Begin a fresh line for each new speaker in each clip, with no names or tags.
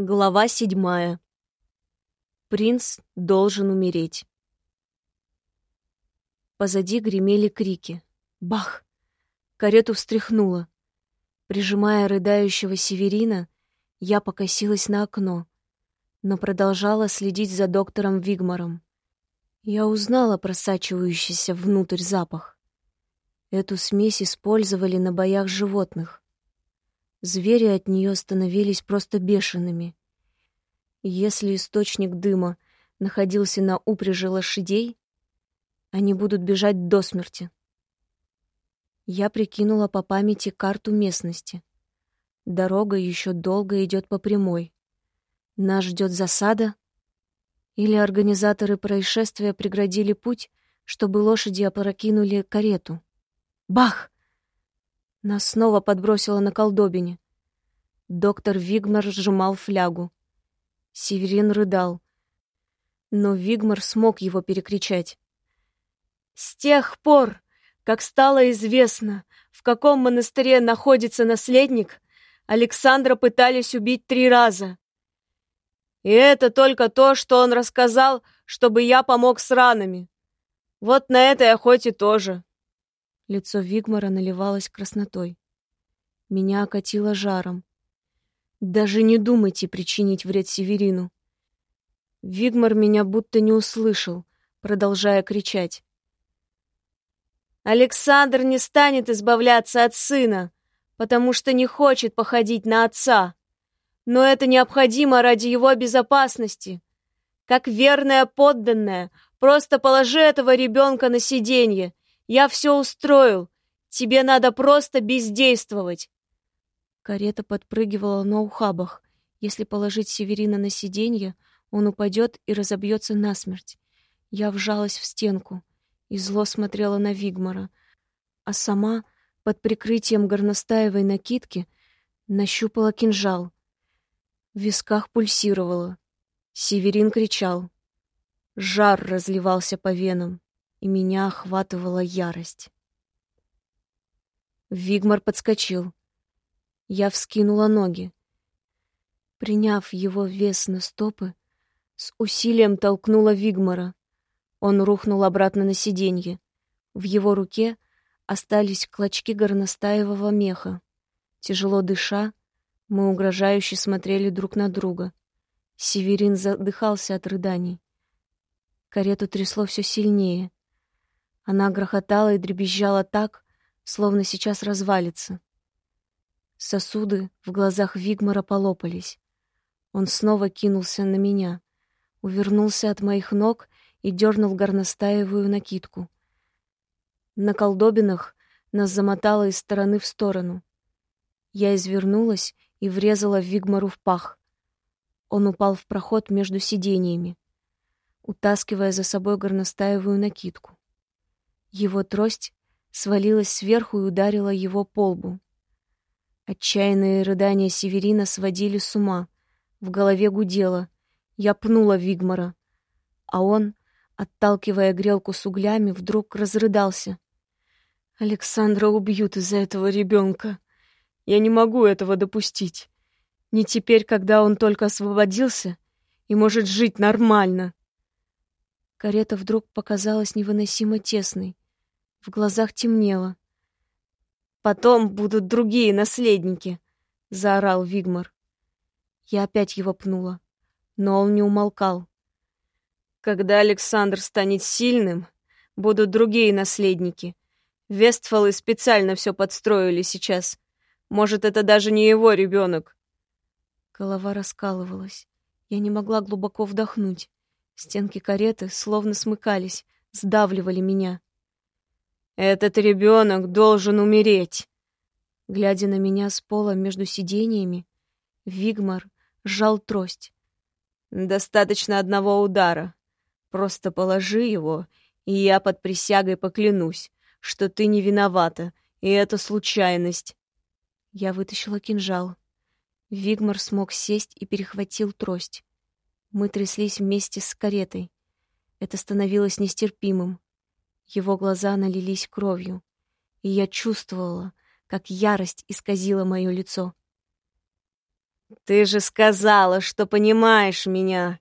Глава седьмая. Принц должен умереть. Позади гремели крики. Бах! Карету встряхнуло. Прижимая рыдающего Северина, я покосилась на окно, но продолжала следить за доктором Вигмаром. Я узнала просачивающийся внутрь запах. Эту смесь использовали на боях животных. Звери от нее становились просто бешеными. Если источник дыма находился на упряжи лошадей, они будут бежать до смерти. Я прикинула по памяти карту местности. Дорога еще долго идет по прямой. Нас ждет засада? Или организаторы происшествия преградили путь, чтобы лошади опрокинули карету? Бах! Нас снова подбросило на колдобине. Доктор Вигмар сжимал флягу. Северин рыдал. Но Вигмар смог его перекричать. «С тех пор, как стало известно, в каком монастыре находится наследник, Александра пытались убить три раза. И это только то, что он рассказал, чтобы я помог с ранами. Вот на этой охоте тоже. Лицо Вигмара наливалось краснотой. Меня окатило жаром. Даже не думайте причинить вред Северину. Вигмар меня будто не услышал, продолжая кричать. Александр не станет избавляться от сына, потому что не хочет походить на отца. Но это необходимо ради его безопасности. Как верная подданная, просто положи этого ребенка на сиденье я все устроил. Тебе надо просто бездействовать. Карета подпрыгивала на ухабах. Если положить Северина на сиденье, он упадет и разобьется насмерть. Я вжалась в стенку и зло смотрела на Вигмара, а сама под прикрытием горностаевой накидки нащупала кинжал. В висках пульсировало. Северин кричал. Жар разливался по венам и меня охватывала ярость. Вигмар подскочил. Я вскинула ноги. Приняв его вес на стопы, с усилием толкнула Вигмара. Он рухнул обратно на сиденье. В его руке остались клочки горностаевого меха. Тяжело дыша, мы угрожающе смотрели друг на друга. Северин задыхался от рыданий. Карету трясло все сильнее. Она грохотала и дребезжала так, словно сейчас развалится. Сосуды в глазах Вигмара полопались. Он снова кинулся на меня, увернулся от моих ног и дернул горностаевую накидку. На колдобинах нас замотало из стороны в сторону. Я извернулась и врезала Вигмару в пах. Он упал в проход между сидениями, утаскивая за собой горностаевую накидку. Его трость свалилась сверху и ударила его по лбу. Отчаянные рыдания Северина сводили с ума. В голове гудело. Я пнула Вигмара. А он, отталкивая грелку с углями, вдруг разрыдался. «Александра убьют из-за этого ребенка. Я не могу этого допустить. Не теперь, когда он только освободился и может жить нормально». Карета вдруг показалась невыносимо тесной. В глазах темнело. «Потом будут другие наследники!» — заорал Вигмар. Я опять его пнула, но он не умолкал. «Когда Александр станет сильным, будут другие наследники. Вестфалы специально все подстроили сейчас. Может, это даже не его ребенок. Голова раскалывалась. Я не могла глубоко вдохнуть. Стенки кареты словно смыкались, сдавливали меня. «Этот ребенок должен умереть!» Глядя на меня с пола между сидениями, Вигмар сжал трость. «Достаточно одного удара. Просто положи его, и я под присягой поклянусь, что ты не виновата, и это случайность». Я вытащила кинжал. Вигмар смог сесть и перехватил трость. Мы тряслись вместе с каретой. Это становилось нестерпимым. Его глаза налились кровью, и я чувствовала, как ярость исказила мое лицо. Ты же сказала, что понимаешь меня!»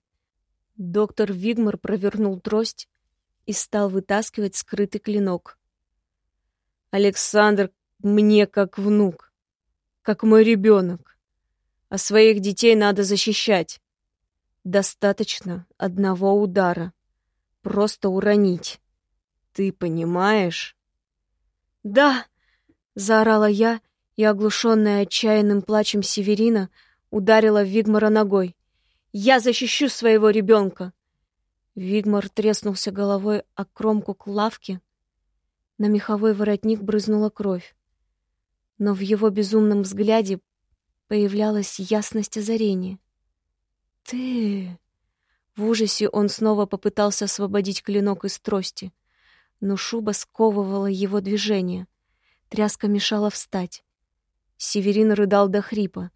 Доктор Вигмар провернул трость и стал вытаскивать скрытый клинок. «Александр мне как внук, как мой ребенок. А своих детей надо защищать. Достаточно одного удара. Просто уронить. Ты понимаешь?» «Да!» — заорала я, и, оглушенная отчаянным плачем Северина, ударила Вигмара ногой. «Я защищу своего ребенка!» Вигмар треснулся головой о кромку к лавке. На меховой воротник брызнула кровь. Но в его безумном взгляде появлялась ясность озарения. «Ты...» В ужасе он снова попытался освободить клинок из трости, но шуба сковывала его движение. Тряска мешала встать. Северин рыдал до хрипа.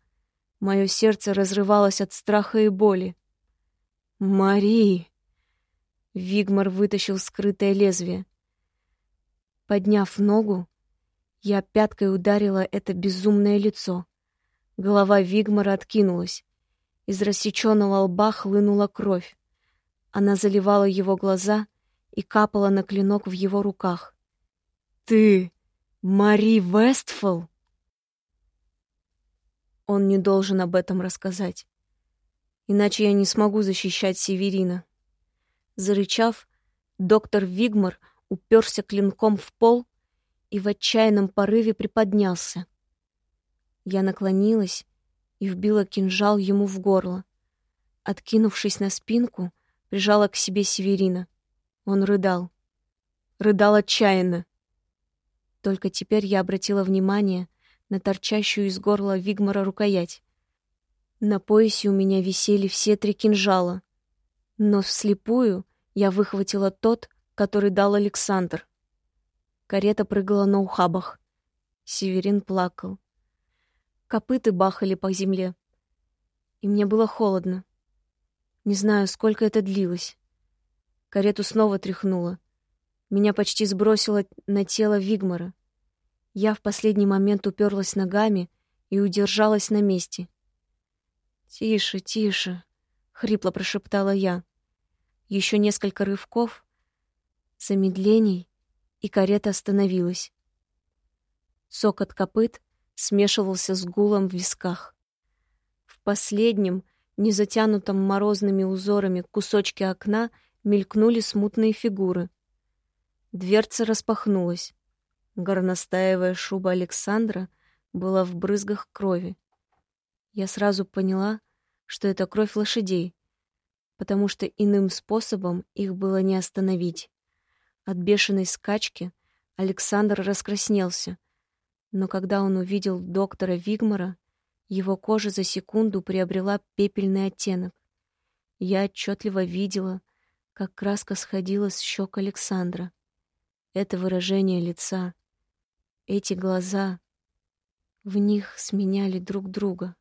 Мое сердце разрывалось от страха и боли. «Мари!» Вигмар вытащил скрытое лезвие. Подняв ногу, я пяткой ударила это безумное лицо. Голова Вигмара откинулась. Из рассеченного лба хлынула кровь. Она заливала его глаза и капала на клинок в его руках. «Ты Мари Вестфол?» Он не должен об этом рассказать. Иначе я не смогу защищать Северина. Зарычав, доктор Вигмар уперся клинком в пол и в отчаянном порыве приподнялся. Я наклонилась и вбила кинжал ему в горло. Откинувшись на спинку, прижала к себе Северина. Он рыдал. Рыдал отчаянно. Только теперь я обратила внимание на торчащую из горла Вигмара рукоять. На поясе у меня висели все три кинжала, но вслепую я выхватила тот, который дал Александр. Карета прыгала на ухабах. Северин плакал. Копыты бахали по земле. И мне было холодно. Не знаю, сколько это длилось. Карету снова тряхнуло. Меня почти сбросило на тело Вигмара. Я в последний момент уперлась ногами и удержалась на месте. «Тише, тише», — хрипло прошептала я. Еще несколько рывков, замедлений, и карета остановилась. Сокот копыт смешивался с гулом в висках. В последнем, не затянутом морозными узорами кусочке окна мелькнули смутные фигуры. Дверца распахнулась. Горностаевая шуба Александра была в брызгах крови. Я сразу поняла, что это кровь лошадей, потому что иным способом их было не остановить. От бешеной скачки Александр раскраснелся, но когда он увидел доктора Вигмара, его кожа за секунду приобрела пепельный оттенок. Я отчетливо видела, как краска сходила с щек Александра. Это выражение лица, эти глаза, в них сменяли друг друга.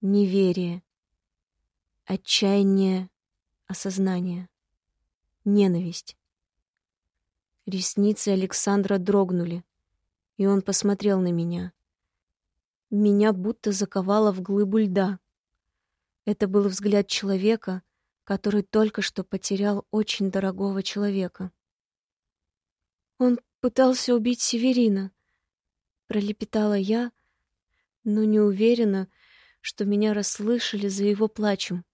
Неверие, отчаяние, осознание, ненависть. Ресницы Александра дрогнули, и он посмотрел на меня. Меня будто заковало в глыбу льда. Это был взгляд человека, который только что потерял очень дорогого человека. Он пытался убить Северина. Пролепетала я, но не уверена, что меня расслышали за его плачем.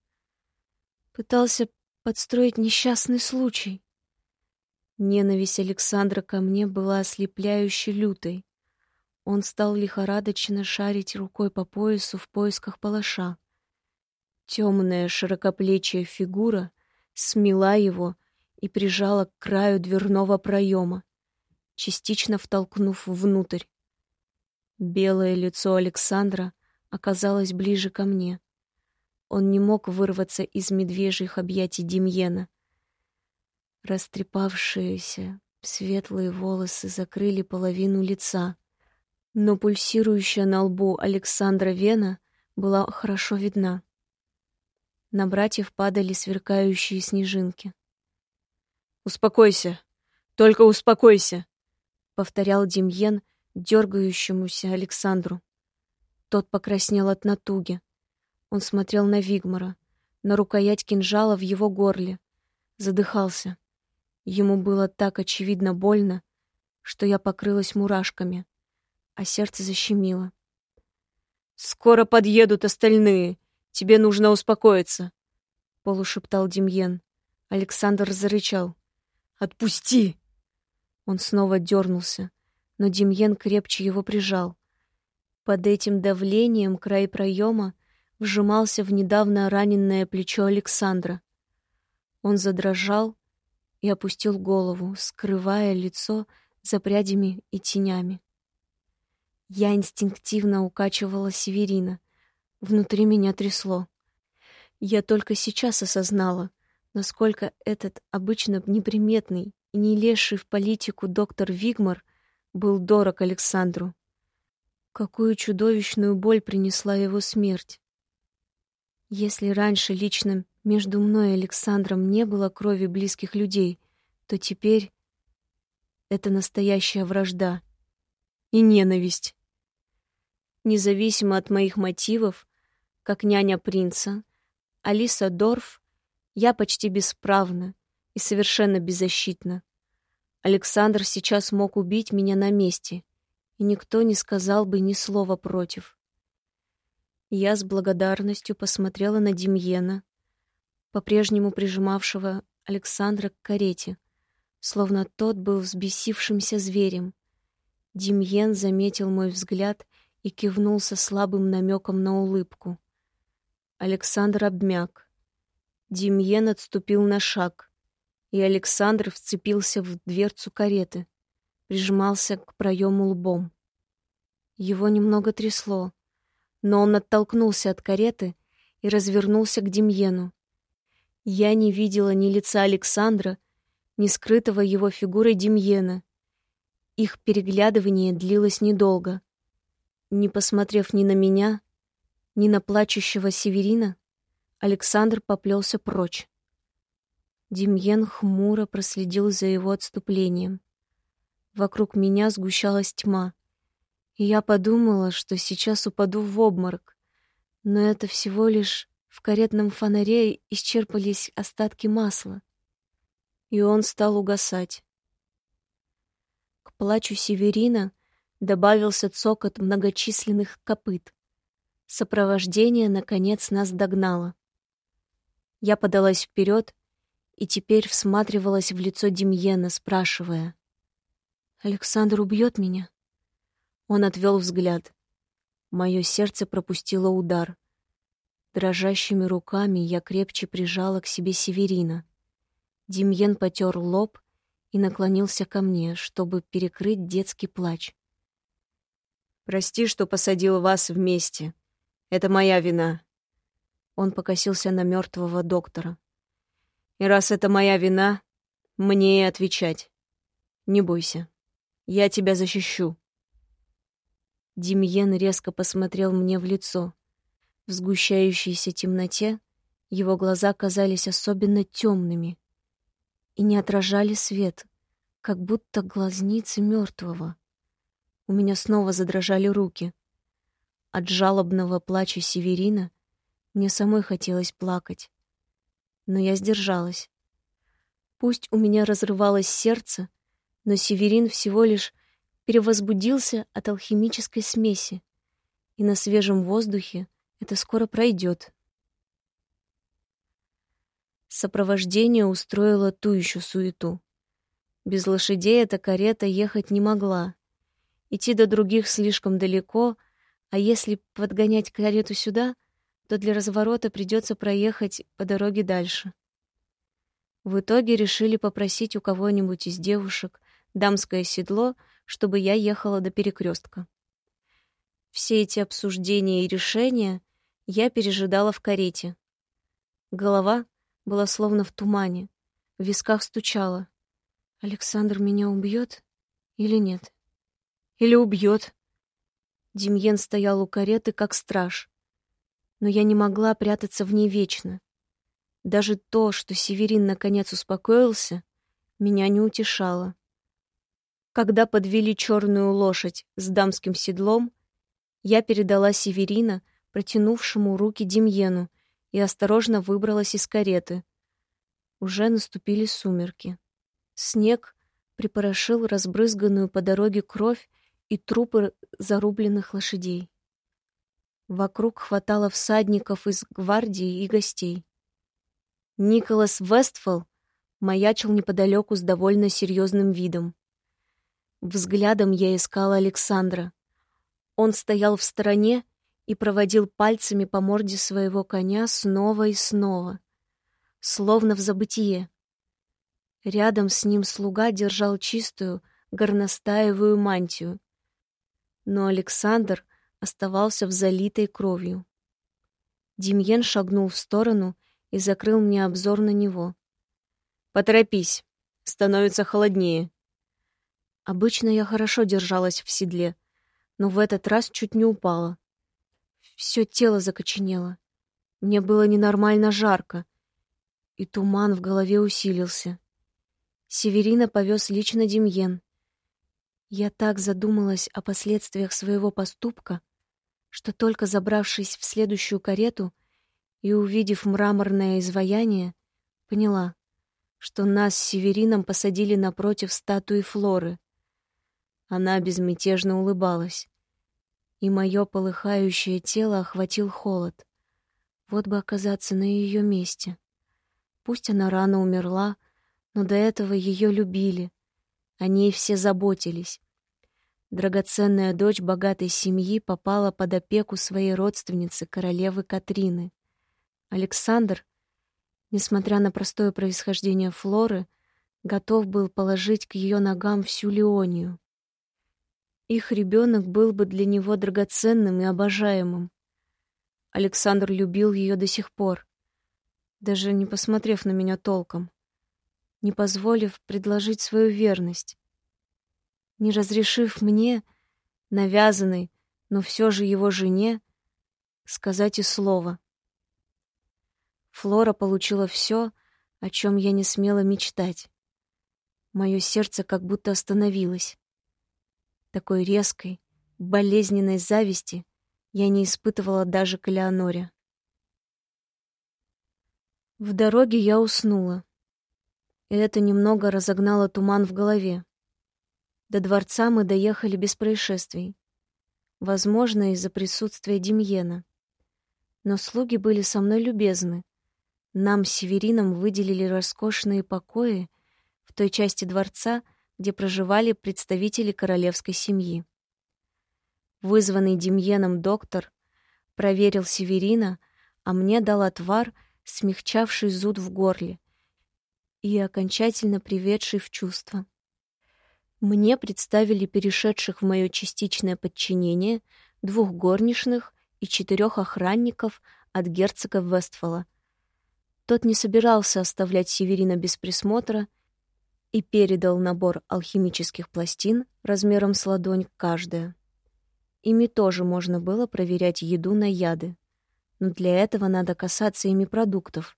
Пытался подстроить несчастный случай. Ненависть Александра ко мне была ослепляюще лютой. Он стал лихорадочно шарить рукой по поясу в поисках палаша. Темная широкоплечья фигура смела его и прижала к краю дверного проема частично втолкнув внутрь. Белое лицо Александра оказалось ближе ко мне. Он не мог вырваться из медвежьих объятий Демьена. Растрепавшиеся светлые волосы закрыли половину лица, но пульсирующая на лбу Александра вена была хорошо видна. На братьев падали сверкающие снежинки. «Успокойся! Только успокойся!» повторял Демьен дергающемуся Александру. Тот покраснел от натуги. Он смотрел на Вигмара, на рукоять кинжала в его горле. Задыхался. Ему было так очевидно больно, что я покрылась мурашками, а сердце защемило. «Скоро подъедут остальные. Тебе нужно успокоиться», — полушептал Демьен. Александр зарычал. «Отпусти!» Он снова дернулся, но Демьен крепче его прижал. Под этим давлением край проема вжимался в недавно раненное плечо Александра. Он задрожал и опустил голову, скрывая лицо за прядями и тенями. Я инстинктивно укачивала Северина. Внутри меня трясло. Я только сейчас осознала, насколько этот обычно неприметный и не лезший в политику доктор Вигмар был дорог Александру. Какую чудовищную боль принесла его смерть. Если раньше лично между мной и Александром не было крови близких людей, то теперь это настоящая вражда и ненависть. Независимо от моих мотивов, как няня принца, Алиса Дорф, я почти бесправна и совершенно беззащитна. Александр сейчас мог убить меня на месте, и никто не сказал бы ни слова против. Я с благодарностью посмотрела на Демьена, по-прежнему прижимавшего Александра к карете, словно тот был взбесившимся зверем. Демьен заметил мой взгляд и кивнул со слабым намеком на улыбку. Александр обмяк. Демьен отступил на шаг, и Александр вцепился в дверцу кареты, прижимался к проему лбом. Его немного трясло, но он оттолкнулся от кареты и развернулся к Демьену. Я не видела ни лица Александра, ни скрытого его фигурой Демьена. Их переглядывание длилось недолго. Не посмотрев ни на меня, ни на плачущего Северина, Александр поплелся прочь. Демьен хмуро проследил за его отступлением. Вокруг меня сгущалась тьма, и я подумала, что сейчас упаду в обморок. Но это всего лишь в каретном фонаре исчерпались остатки масла и он стал угасать. К плачу Северина добавился цокот многочисленных копыт. Сопровождение, наконец, нас догнало. Я подалась вперед и теперь всматривалась в лицо Демьена, спрашивая. «Александр убьет меня?» Он отвел взгляд. Мое сердце пропустило удар. Дрожащими руками я крепче прижала к себе Северина. Демьен потер лоб и наклонился ко мне, чтобы перекрыть детский плач. «Прости, что посадил вас вместе. Это моя вина». Он покосился на мертвого доктора. «И раз это моя вина, мне и отвечать. Не бойся, я тебя защищу». Демьен резко посмотрел мне в лицо. В сгущающейся темноте его глаза казались особенно темными и не отражали свет, как будто глазницы мертвого. У меня снова задрожали руки. От жалобного плача Северина мне самой хотелось плакать. Но я сдержалась. Пусть у меня разрывалось сердце, но Северин всего лишь перевозбудился от алхимической смеси, и на свежем воздухе это скоро пройдет. Сопровождение устроило ту еще суету. Без лошадей эта карета ехать не могла. Идти до других слишком далеко, а если подгонять карету сюда, то для разворота придется проехать по дороге дальше. В итоге решили попросить у кого-нибудь из девушек дамское седло, чтобы я ехала до перекрестка. Все эти обсуждения и решения я пережидала в карете. Голова была словно в тумане. В висках стучало. Александр меня убьет или нет? Или убьет? Демьен стоял у кареты, как страж. Но я не могла прятаться в ней вечно. Даже то, что Северин наконец успокоился, меня не утешало. Когда подвели черную лошадь с дамским седлом, Я передала Северина, протянувшему руки Демьену, и осторожно выбралась из кареты. Уже наступили сумерки. Снег припорошил разбрызганную по дороге кровь и трупы зарубленных лошадей. Вокруг хватало всадников из гвардии и гостей. Николас Вестфол маячил неподалеку с довольно серьезным видом. Взглядом я искала Александра. Он стоял в стороне и проводил пальцами по морде своего коня снова и снова, словно в забытие. Рядом с ним слуга держал чистую горностаевую мантию. Но Александр оставался в залитой кровью. Демьен шагнул в сторону и закрыл мне обзор на него. «Поторопись, становится холоднее». Обычно я хорошо держалась в седле, но в этот раз чуть не упала. Все тело закоченело. Мне было ненормально жарко, и туман в голове усилился. Северина повез лично Демьен. Я так задумалась о последствиях своего поступка, что только забравшись в следующую карету и увидев мраморное изваяние, поняла, что нас с Северином посадили напротив статуи Флоры. Она безмятежно улыбалась, и мое полыхающее тело охватил холод. Вот бы оказаться на ее месте. Пусть она рано умерла, но до этого ее любили. О ней все заботились. Драгоценная дочь богатой семьи попала под опеку своей родственницы, королевы Катрины. Александр, несмотря на простое происхождение Флоры, готов был положить к ее ногам всю Леонию. Их ребенок был бы для него драгоценным и обожаемым. Александр любил ее до сих пор, даже не посмотрев на меня толком, не позволив предложить свою верность не разрешив мне, навязанной, но все же его жене, сказать и слова. Флора получила все, о чем я не смела мечтать. Мое сердце как будто остановилось. Такой резкой, болезненной зависти я не испытывала даже к Леоноре. В дороге я уснула, и это немного разогнало туман в голове. До дворца мы доехали без происшествий. Возможно, из-за присутствия Демьена. Но слуги были со мной любезны. Нам с Северином выделили роскошные покои в той части дворца, где проживали представители королевской семьи. Вызванный Демьеном доктор проверил Северина, а мне дал отвар, смягчавший зуд в горле и окончательно приведший в чувство. Мне представили перешедших в мое частичное подчинение двух горничных и четырех охранников от герцога Вестфола. Тот не собирался оставлять Северина без присмотра и передал набор алхимических пластин размером с ладонь каждая. Ими тоже можно было проверять еду на яды, но для этого надо касаться ими продуктов.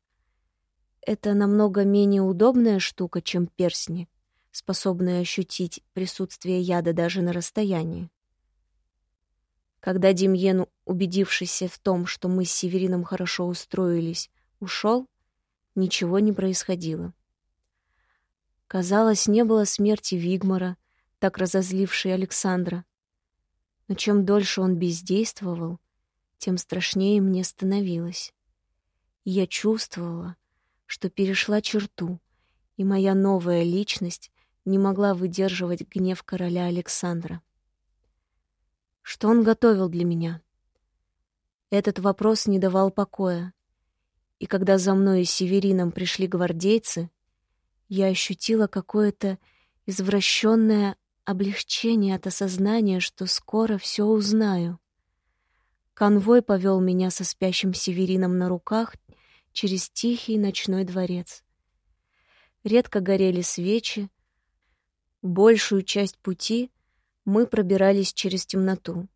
Это намного менее удобная штука, чем персни — способные ощутить присутствие яда даже на расстоянии. Когда Демьен, убедившись в том, что мы с Северином хорошо устроились, ушел, ничего не происходило. Казалось, не было смерти Вигмара, так разозлившей Александра. Но чем дольше он бездействовал, тем страшнее мне становилось. И я чувствовала, что перешла черту, и моя новая личность не могла выдерживать гнев короля Александра. Что он готовил для меня? Этот вопрос не давал покоя. И когда за мной и Северином пришли гвардейцы, я ощутила какое-то извращенное облегчение от осознания, что скоро все узнаю. Конвой повел меня со спящим Северином на руках через тихий ночной дворец. Редко горели свечи, Большую часть пути мы пробирались через темноту.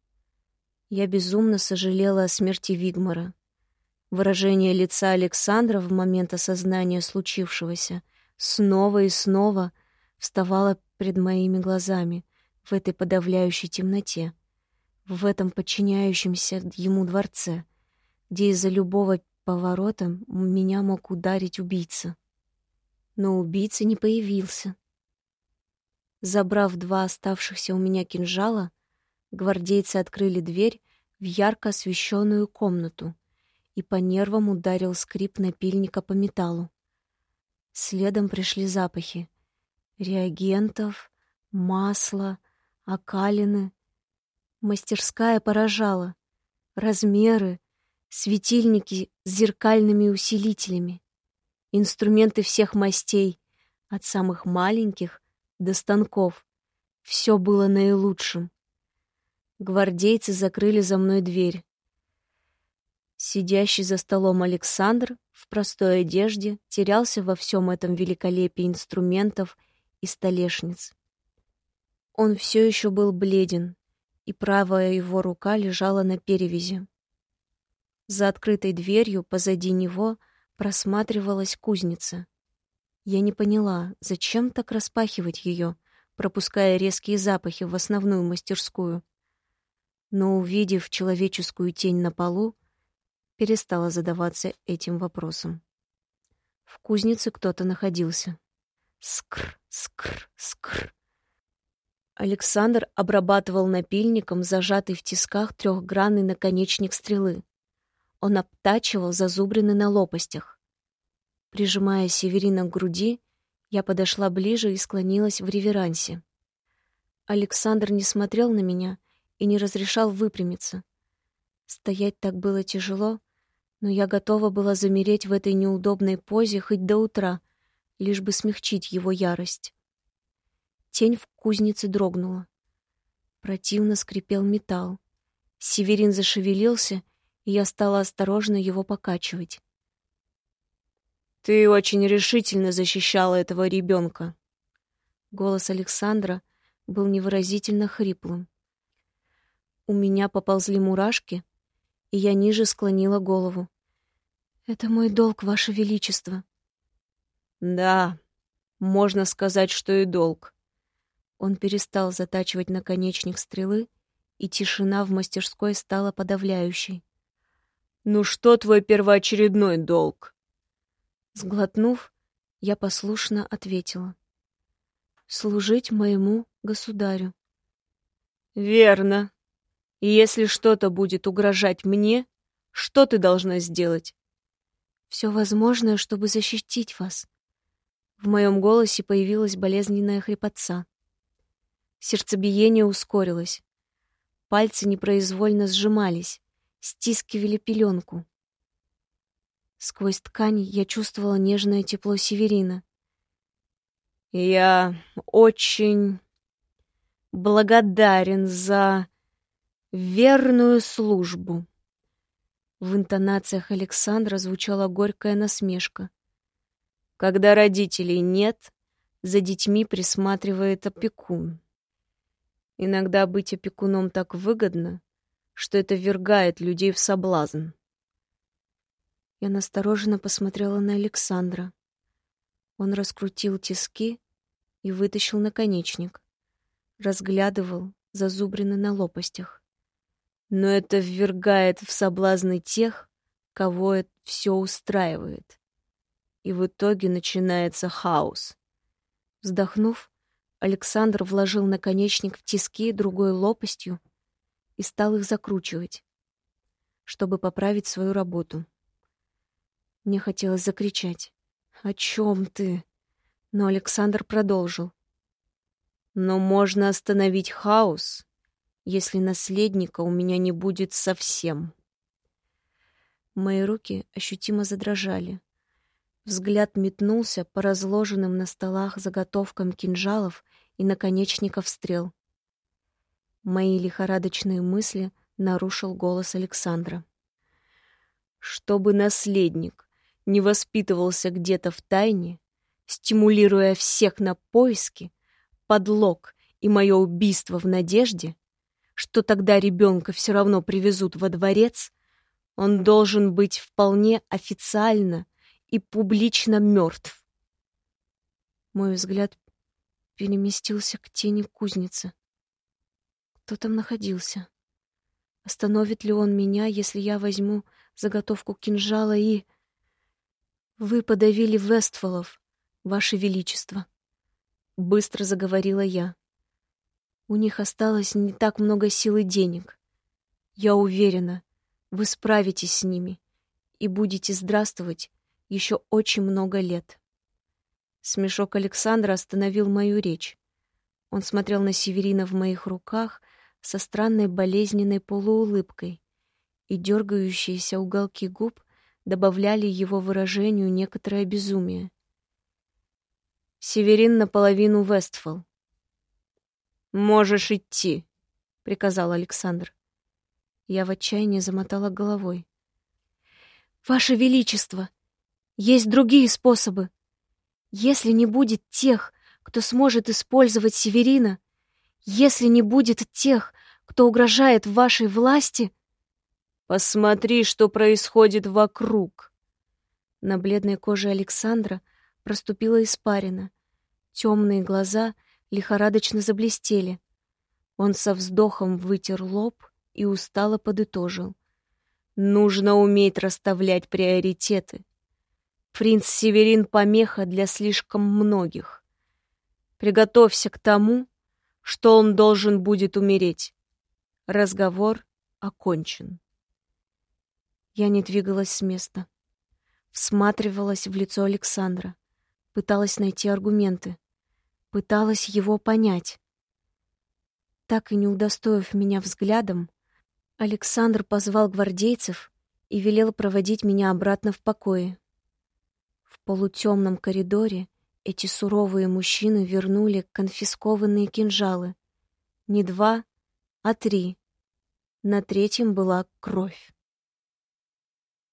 Я безумно сожалела о смерти Вигмара. Выражение лица Александра в момент осознания случившегося снова и снова вставало пред моими глазами в этой подавляющей темноте, в этом подчиняющемся ему дворце, где из-за любого поворота меня мог ударить убийца. Но убийца не появился. Забрав два оставшихся у меня кинжала, гвардейцы открыли дверь в ярко освещенную комнату, и по нервам ударил скрип напильника по металлу. Следом пришли запахи реагентов, масла, окалины. Мастерская поражала. Размеры, светильники с зеркальными усилителями, инструменты всех мастей, от самых маленьких до станков. Все было наилучшим. Гвардейцы закрыли за мной дверь. Сидящий за столом Александр в простой одежде терялся во всем этом великолепии инструментов и столешниц. Он все еще был бледен, и правая его рука лежала на перевязи. За открытой дверью позади него просматривалась кузница. Я не поняла, зачем так распахивать ее, пропуская резкие запахи в основную мастерскую. Но, увидев человеческую тень на полу, перестала задаваться этим вопросом. В кузнице кто-то находился. Скр, скр, скр. Александр обрабатывал напильником зажатый в тисках трехгранный наконечник стрелы. Он обтачивал зазубрины на лопастях. Прижимая Северина к груди, я подошла ближе и склонилась в реверансе. Александр не смотрел на меня и не разрешал выпрямиться. Стоять так было тяжело, но я готова была замереть в этой неудобной позе хоть до утра, лишь бы смягчить его ярость. Тень в кузнице дрогнула. Противно скрипел металл. Северин зашевелился, и я стала осторожно его покачивать. Ты очень решительно защищала этого ребенка. Голос Александра был невыразительно хриплым. У меня поползли мурашки, и я ниже склонила голову. Это мой долг, ваше величество. Да, можно сказать, что и долг. Он перестал затачивать наконечник стрелы, и тишина в мастерской стала подавляющей. Ну что твой первоочередной долг? Сглотнув, я послушно ответила. «Служить моему государю». «Верно. И если что-то будет угрожать мне, что ты должна сделать?» «Все возможное, чтобы защитить вас». В моем голосе появилась болезненная хрипотца. Сердцебиение ускорилось. Пальцы непроизвольно сжимались, стискивали пеленку. Сквозь ткань я чувствовала нежное тепло Северина. «Я очень благодарен за верную службу». В интонациях Александра звучала горькая насмешка. «Когда родителей нет, за детьми присматривает опекун. Иногда быть опекуном так выгодно, что это ввергает людей в соблазн. Я настороженно посмотрела на Александра. Он раскрутил тиски и вытащил наконечник. Разглядывал зазубрины на лопастях. Но это ввергает в соблазны тех, кого это все устраивает. И в итоге начинается хаос. Вздохнув, Александр вложил наконечник в тиски другой лопастью и стал их закручивать, чтобы поправить свою работу. Мне хотелось закричать. «О чем ты?» Но Александр продолжил. «Но можно остановить хаос, если наследника у меня не будет совсем». Мои руки ощутимо задрожали. Взгляд метнулся по разложенным на столах заготовкам кинжалов и наконечников стрел. Мои лихорадочные мысли нарушил голос Александра. «Чтобы наследник не воспитывался где-то в тайне, стимулируя всех на поиски, подлог и мое убийство в надежде, что тогда ребенка все равно привезут во дворец, он должен быть вполне официально и публично мертв. Мой взгляд переместился к тени кузницы. Кто там находился? Остановит ли он меня, если я возьму заготовку кинжала и... Вы подавили Вестфолов, Ваше Величество. Быстро заговорила я. У них осталось не так много сил и денег. Я уверена, вы справитесь с ними и будете здравствовать еще очень много лет. Смешок Александра остановил мою речь. Он смотрел на Северина в моих руках со странной болезненной полуулыбкой, и дергающиеся уголки губ добавляли его выражению некоторое безумие. Северин наполовину Вестфол. «Можешь идти», — приказал Александр. Я в отчаянии замотала головой. «Ваше Величество, есть другие способы. Если не будет тех, кто сможет использовать Северина, если не будет тех, кто угрожает вашей власти...» «Посмотри, что происходит вокруг!» На бледной коже Александра проступила испарина. Темные глаза лихорадочно заблестели. Он со вздохом вытер лоб и устало подытожил. «Нужно уметь расставлять приоритеты. Принц Северин — помеха для слишком многих. Приготовься к тому, что он должен будет умереть. Разговор окончен». Я не двигалась с места. Всматривалась в лицо Александра пыталась найти аргументы, пыталась его понять. Так и не удостоив меня взглядом, Александр позвал гвардейцев и велел проводить меня обратно в покое. В полутемном коридоре эти суровые мужчины вернули конфискованные кинжалы. Не два, а три. На третьем была кровь.